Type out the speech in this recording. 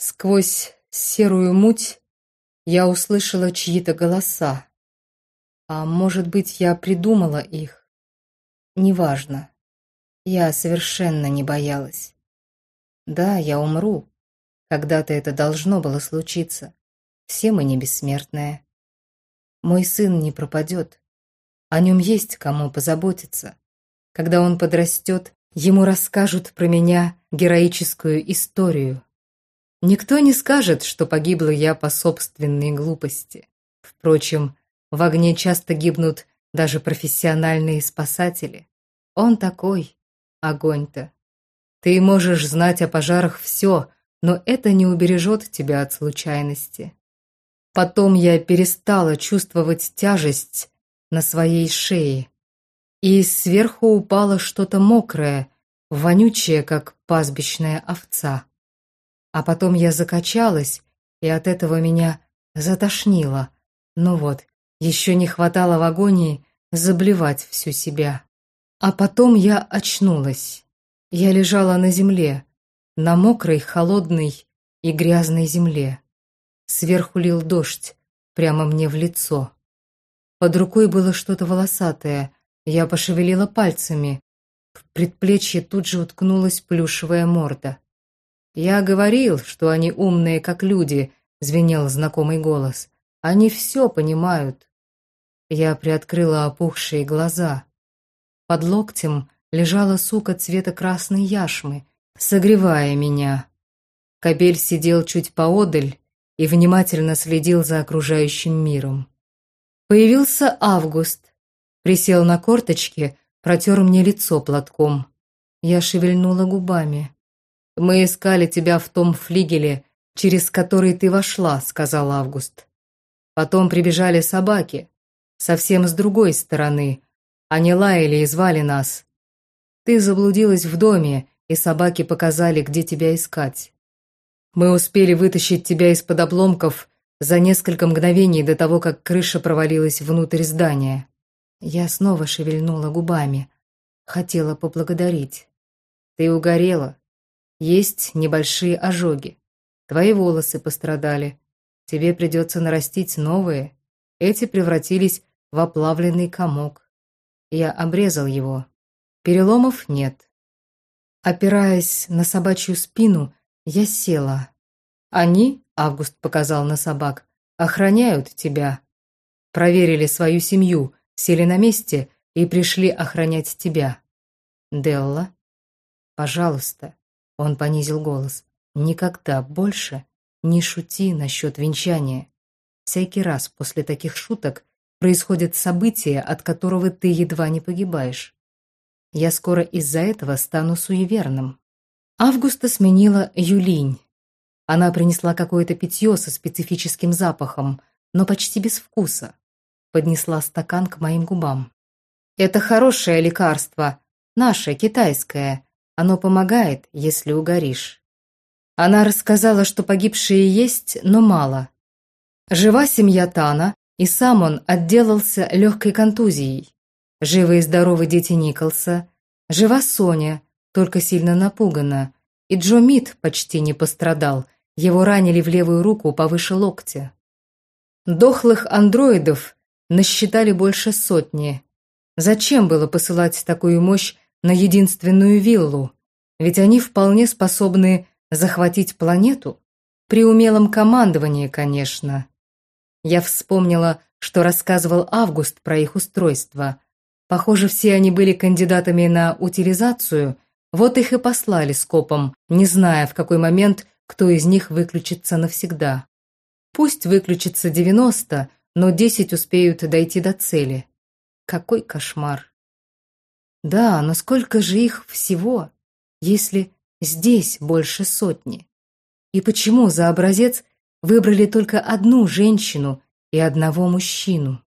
Сквозь серую муть я услышала чьи-то голоса. А может быть, я придумала их? Неважно. Я совершенно не боялась. Да, я умру. Когда-то это должно было случиться. Все мы не бессмертные. Мой сын не пропадет. О нем есть кому позаботиться. Когда он подрастет, ему расскажут про меня героическую историю. Никто не скажет, что погибла я по собственной глупости. Впрочем, в огне часто гибнут даже профессиональные спасатели. Он такой, огонь-то. Ты можешь знать о пожарах все, но это не убережет тебя от случайности. Потом я перестала чувствовать тяжесть на своей шее, и сверху упало что-то мокрое, вонючее, как пастбищная овца. А потом я закачалась, и от этого меня затошнило. Ну вот, еще не хватало в агонии заблевать всю себя. А потом я очнулась. Я лежала на земле, на мокрой, холодной и грязной земле. Сверху лил дождь, прямо мне в лицо. Под рукой было что-то волосатое. Я пошевелила пальцами. В предплечье тут же уткнулась плюшевая морда. «Я говорил, что они умные, как люди», — звенел знакомый голос. «Они все понимают». Я приоткрыла опухшие глаза. Под локтем лежала сука цвета красной яшмы, согревая меня. Кобель сидел чуть поодаль и внимательно следил за окружающим миром. Появился Август, присел на корточки, протер мне лицо платком. Я шевельнула губами. «Мы искали тебя в том флигеле, через который ты вошла», — сказал Август. Потом прибежали собаки, совсем с другой стороны. Они лаяли и звали нас. Ты заблудилась в доме, и собаки показали, где тебя искать. Мы успели вытащить тебя из-под обломков за несколько мгновений до того, как крыша провалилась внутрь здания. Я снова шевельнула губами. Хотела поблагодарить. Ты угорела. Есть небольшие ожоги. Твои волосы пострадали. Тебе придется нарастить новые. Эти превратились в оплавленный комок. Я обрезал его. Переломов нет. Опираясь на собачью спину, я села. Они, Август показал на собак, охраняют тебя. Проверили свою семью, сели на месте и пришли охранять тебя. Делла, пожалуйста, он понизил голос, никогда больше не шути насчет венчания. Всякий раз после таких шуток происходит событие, от которого ты едва не погибаешь. Я скоро из-за этого стану суеверным. Августа сменила Юлинь. Она принесла какое-то питье со специфическим запахом, но почти без вкуса. Поднесла стакан к моим губам. «Это хорошее лекарство, наше, китайское. Оно помогает, если угоришь». Она рассказала, что погибшие есть, но мало. Жива семья Тана, и сам он отделался легкой контузией. Живы и здоровы дети Николса. Жива Соня, только сильно напугана. И Джо Мид почти не пострадал, его ранили в левую руку повыше локтя. Дохлых андроидов насчитали больше сотни. Зачем было посылать такую мощь на единственную виллу? Ведь они вполне способны захватить планету. При умелом командовании, конечно. Я вспомнила, что рассказывал Август про их устройство. Похоже, все они были кандидатами на утилизацию – вот их и послали скопом, не зная, в какой момент кто из них выключится навсегда. Пусть выключится девяносто, но десять успеют дойти до цели. Какой кошмар. Да, но сколько же их всего, если здесь больше сотни? И почему за образец выбрали только одну женщину и одного мужчину?